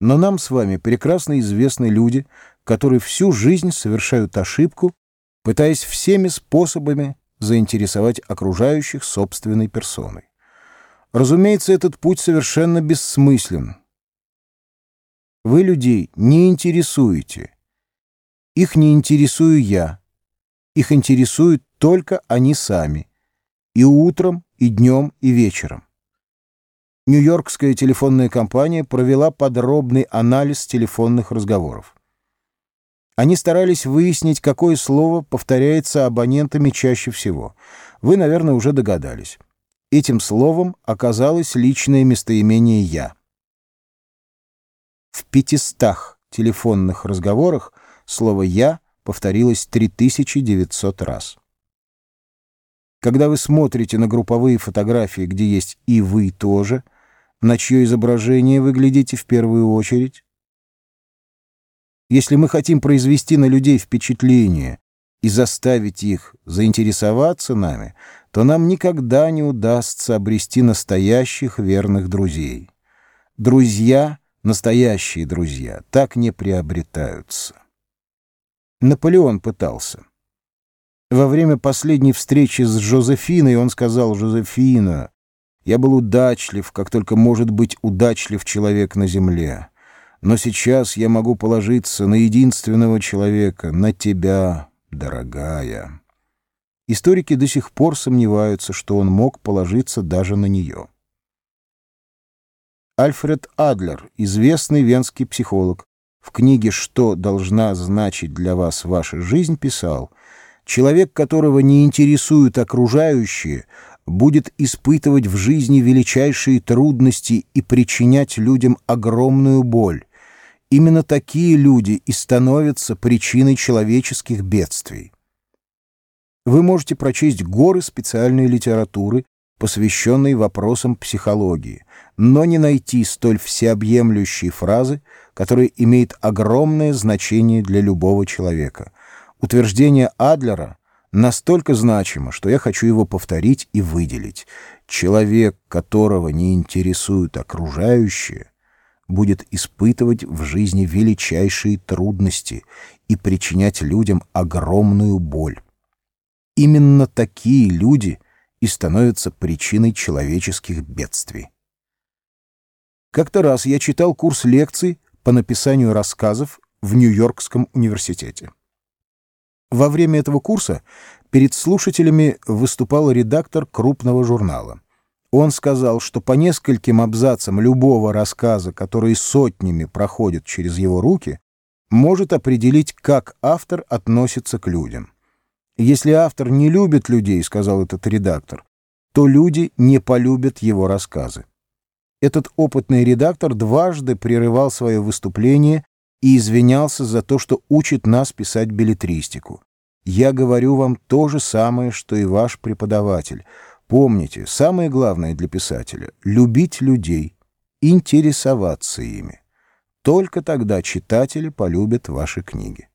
Но нам с вами прекрасно известны люди, которые всю жизнь совершают ошибку, пытаясь всеми способами заинтересовать окружающих собственной персоной. Разумеется, этот путь совершенно бессмыслен. Вы людей не интересуете. Их не интересую я. Их интересуют только они сами. И утром, и днем, и вечером. Нью-Йоркская телефонная компания провела подробный анализ телефонных разговоров. Они старались выяснить, какое слово повторяется абонентами чаще всего. Вы, наверное, уже догадались. Этим словом оказалось личное местоимение «я». В пятистах телефонных разговорах слово «я» повторилось 3900 раз. Когда вы смотрите на групповые фотографии, где есть и вы тоже – на чье изображение вы глядите в первую очередь? Если мы хотим произвести на людей впечатление и заставить их заинтересоваться нами, то нам никогда не удастся обрести настоящих верных друзей. Друзья, настоящие друзья, так не приобретаются. Наполеон пытался. Во время последней встречи с Жозефиной он сказал «Жозефина, я был удачлив, как только может быть удачлив человек на земле. Но сейчас я могу положиться на единственного человека, на тебя, дорогая. Историки до сих пор сомневаются, что он мог положиться даже на нее. Альфред Адлер, известный венский психолог, в книге «Что должна значить для вас ваша жизнь» писал, «Человек, которого не интересуют окружающие, будет испытывать в жизни величайшие трудности и причинять людям огромную боль. Именно такие люди и становятся причиной человеческих бедствий. Вы можете прочесть горы специальной литературы, посвященной вопросам психологии, но не найти столь всеобъемлющей фразы, которая имеет огромное значение для любого человека. Утверждение Адлера — настолько значимо, что я хочу его повторить и выделить. Человек, которого не интересуют окружающие, будет испытывать в жизни величайшие трудности и причинять людям огромную боль. Именно такие люди и становятся причиной человеческих бедствий. Как-то раз я читал курс лекций по написанию рассказов в Нью-Йоркском университете. Во время этого курса перед слушателями выступал редактор крупного журнала. Он сказал, что по нескольким абзацам любого рассказа, который сотнями проходит через его руки, может определить, как автор относится к людям. Если автор не любит людей, сказал этот редактор, то люди не полюбят его рассказы. Этот опытный редактор дважды прерывал свое выступление и извинялся за то, что учит нас писать билетристику. Я говорю вам то же самое, что и ваш преподаватель. Помните, самое главное для писателя — любить людей, интересоваться ими. Только тогда читатели полюбят ваши книги.